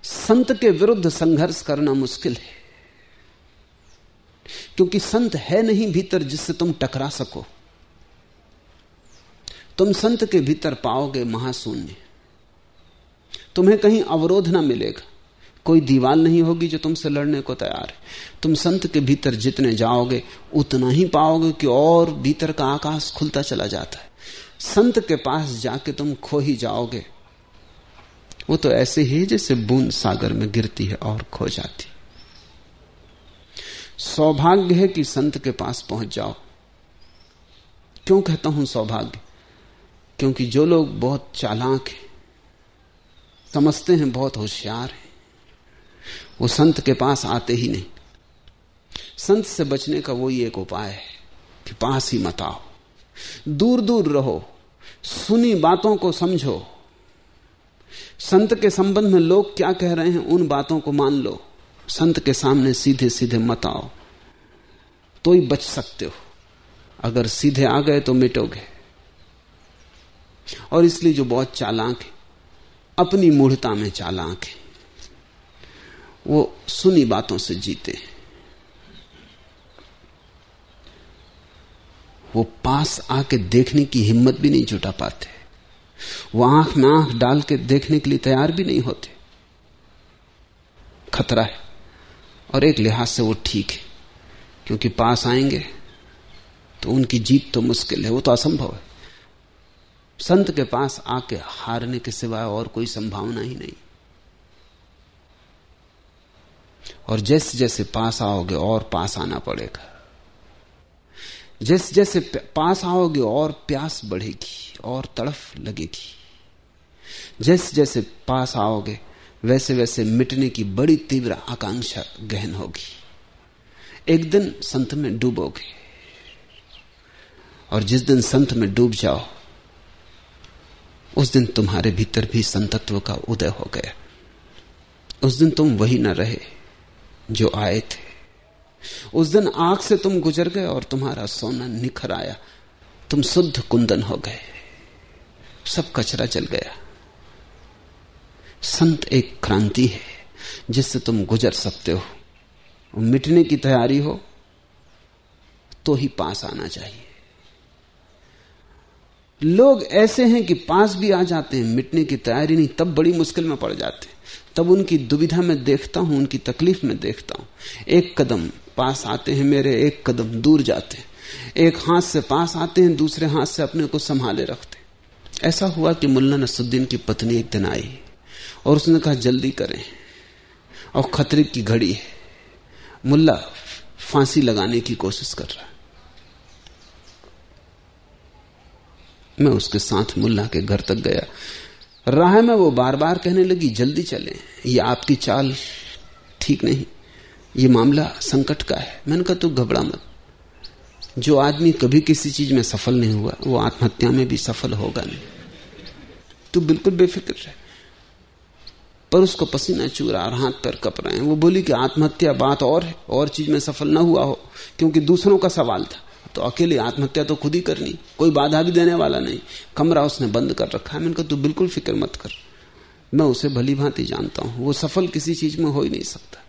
संत के विरुद्ध संघर्ष करना मुश्किल है। क्योंकि संत है नहीं भीतर जिससे तुम टकरा सको। तुम संत के भीतर पाओगे महाशून्य। तुम्हें कहीं अवरोध ना मिलेगा। कोई दीवार नहीं होगी जो तुमसे लड़ने को तैयार है। तुम संत के भीतर जितने जाओगे, उतना ही पाओगे कि और भीतर का आकाश खुलता चला जाता है। संत के पास जाके तुम खो ही जाओगे। वो तो ऐसे ही जैसे बूंद सागर में गिरती है और खो जाती सौभाग्य है कि संत के पास पहुँच जाओ। क्यों कहता हूँ सौभाग्य? क्योंकि जो लोग बहुत चालाक हैं, समझते हैं बहुत होशियार हैं, वो संत के पास आते ही नहीं। संत से बचने का वही एक उपाय है कि पास ही मत आओ। दूर दूर रहो, सुनी बातों को समझो। संत के संबंध में लोग क्या कह रहे हैं, उन बातों को मान लो। संत के सामने सीधे सीधे मत आओ। तो ही बच सकते हो। अगर सीधे आ गए तो मिटोगे। और इसलिए जो बहुत चालाक है, अपनी मूढ़ता में चालाक है, वो सुनी बातों से जीते हैं। वो पास आके देखने की हिम्मत भी नहीं जुटा पाते। वो आँख में आँख डाल के देखने के लिए तैयार भी नहीं होते। खतरा है। और एक लिहाज से वो ठीक है। क्योंकि पास आएँगे तो उनकी जीत तो मुश्किल है, वो तो असंभव है। संत के पास आके हारने के सिवाय और कोई संभावना ही नहीं। और जैसे जैसे पास आओगे, और पास आना पड़ेगा। जैसे जैसे पास आओगे, और प्यास बढ़ेगी, और तड़फ लगेगी। जैसे जैसे पास आओगे वैसे वैसे मिटने की बड़ी तीव्र आकांक्षा गहन होगी। एक दिन संत में डूबोगे। और जिस दिन संत में डूब जाओ, उस दिन तुम्हारे भीतर भी संतत्व का उदय हो गया। उस दिन तुम वही न रहे जो आए थे। उस दिन आग से तुम गुजर गए और तुम्हारा सोना निखर आया। तुम शुद्ध कुंदन हो गए। सब कचरा जल गया। संत एक क्रांति है, जिससे तुम गुजर सकते हो। मिटने की तैयारी हो तो ही पास आना चाहिए। लोग ऐसे हैं कि पास भी आ जाते हैं, मिटने की तैयारी नहीं, तब बड़ी मुश्किल में पड़ जाते हैं। तब उनकी दुविधा में देखता हूँ, उनकी तकलीफ़ में देखता हूँ। एक कदम पास आते हैं मेरे, एक कदम दूर जाते हैं। एक हाथ से पास आते हैं, दूसरे हाथ से अपने को संभाले रखते ऐसा हुआ कि मुल्ला नसुद्दीन की पत्नी एक दिन आई। और उसने कहा, जल्दी करें। और खतरे की घड़ी है। मुल्ला फांसी लगाने की कोशिश कर रहा है। मैं उसके साथ मुल्ला के घर तक गया। राह में वो बार बार कहने लगी, जल्दी चलें। ये आपकी चाल ठीक नहीं। ये मामला संकट का है। मैंने कहा, तू घबरा मत। जो आदमी कभी किसी चीज़ में सफल नहीं हुआ, वो आत्महत्या में भी सफल होगा नहीं। तू बिल्कुल बेफिक्र रहे। पर उसको पसीना चू रहा और हाथ पर कप रहे हैं। वो बोली कि आत्महत्या बात और है, और चीज़ में सफल ना हुआ हो, क्योंकि दूसरों का सवाल था। तो अकेले आत्महत्या तो खुद ही करनी, कोई बाधा भी देने वाला नहीं। कमरा उसने बंद कर रखा है। मैंने कहा, तू बिल्कुल फ़िक्र मत कर। मैं उसे भली भांति जानता हूँ। वो सफल किसी चीज़ में हो ही नहीं सकता।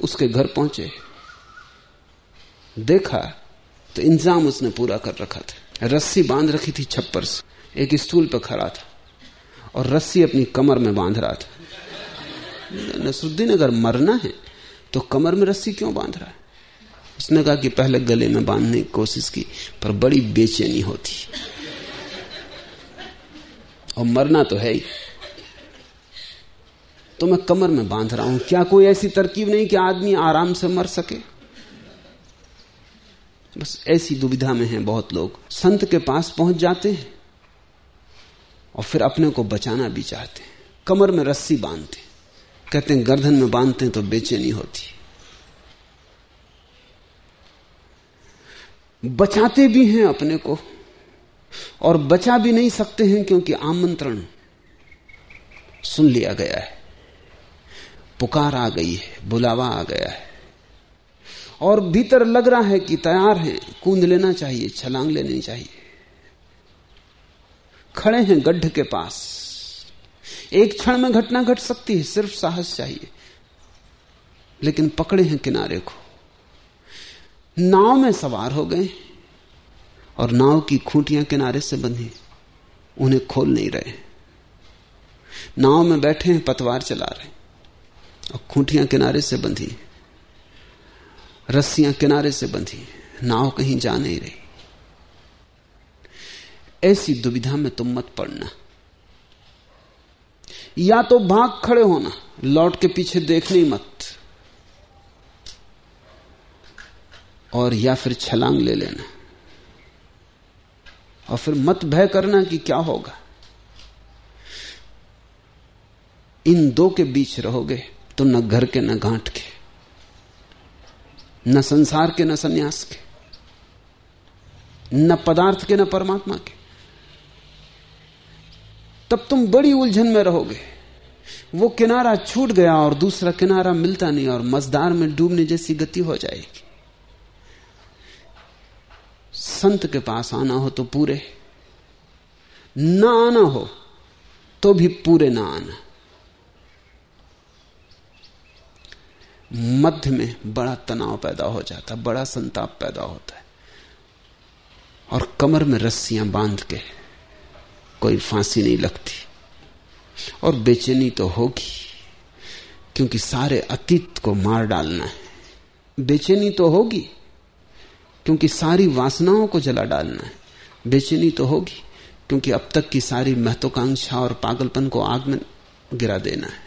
उसके घर पहुँचे। देखा तो इंतज़ाम उसने पूरा कर रखा था। रस्सी बाँध रखी थी छप्पर से। एक स्टूल पर खड़ा था। और रस्सी अपनी कमर में बाँध रहा था। नसरुद्दीन अगर मरना है तो कमर में रस्सी क्यों बाँध रहा है? उसने कहा कि पहले गले में बांधने की कोशिश की, पर बड़ी बेचैनी होती। और मरना तो है ही। तो मैं कमर में बाँध रहा हूँ। क्या कोई ऐसी तरकीब नहीं कि आदमी आराम से मर सके? बस ऐसी दुविधा में हैं बहुत लोग। संत के पास पहुँच जाते हैं। और फिर अपने को बचाना भी चाहते हैं। कमर में रस्सी बांधते कहते हैं, गर्दन में बांधते हैं तो बेचैनी होती। बचाते भी हैं अपने को और बचा भी नहीं सकते हैं क्योंकि आमंत्रण सुन लिया गया है। पुकार आ गई है, बुलावा आ गया है। और भीतर लग रहा है कि तैयार है, कूद लेना चाहिए, छलांग लेनी चाहिए। खड़े हैं गड्ढ के पास। एक क्षण में घटना घट सकती है, सिर्फ़ साहस चाहिए। लेकिन पकड़े हैं किनारे को। नाव में सवार हो गए और नाव की खूंटियाँ किनारे से बंधी, उन्हें खोल नहीं रहे। नाव में बैठे हैं, पतवार चला रहे और खूंटियाँ किनारे से बंधी, रस्सियाँ किनारे से बंधी, नाव कहीं जा नहीं रही। ऐसी दुविधा में तुम मत पड़ना। या तो भाग खड़े होना, लौट के पीछे देखने मत। और या फिर छलांग ले लेना। और फिर मत भय करना कि क्या होगा। इन दो के बीच रहोगे तो न घर के, न गांठ के, न संसार के, न सन्यास के, न पदार्थ के, न परमात्मा के। तब तुम बड़ी उलझन में रहोगे। वो किनारा छूट गया और दूसरा किनारा मिलता नहीं और मजदार में डूबने जैसी गति हो जाएगी। संत के पास आना हो तो पूरे। ना आना हो तो भी पूरे ना आना। मध्य में बड़ा तनाव पैदा हो जाता, बड़ा संताप पैदा होता है। और कमर में रस्सियाँ बाँध के कोई फांसी नहीं लगती। और बेचैनी तो होगी, क्योंकि सारे अतीत को मार डालना है। बेचैनी तो होगी, क्योंकि सारी वासनाओं को जला डालना है। बेचैनी तो होगी, क्योंकि अब तक की सारी महत्वाकांक्षा और पागलपन को आग में गिरा देना है।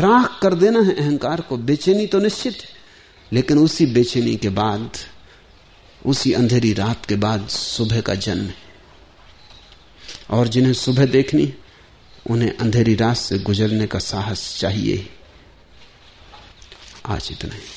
राख कर देना है अहंकार को, बेचैनी तो निश्चित है। लेकिन उसी बेचैनी के बाद, उसी अंधेरी रात के बाद सुबह का जन्म है। और जिन्हें सुबह देखनी उन्हें अंधेरी रात से गुजरने का साहस चाहिए। आज इतना ही।